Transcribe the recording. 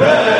Amen.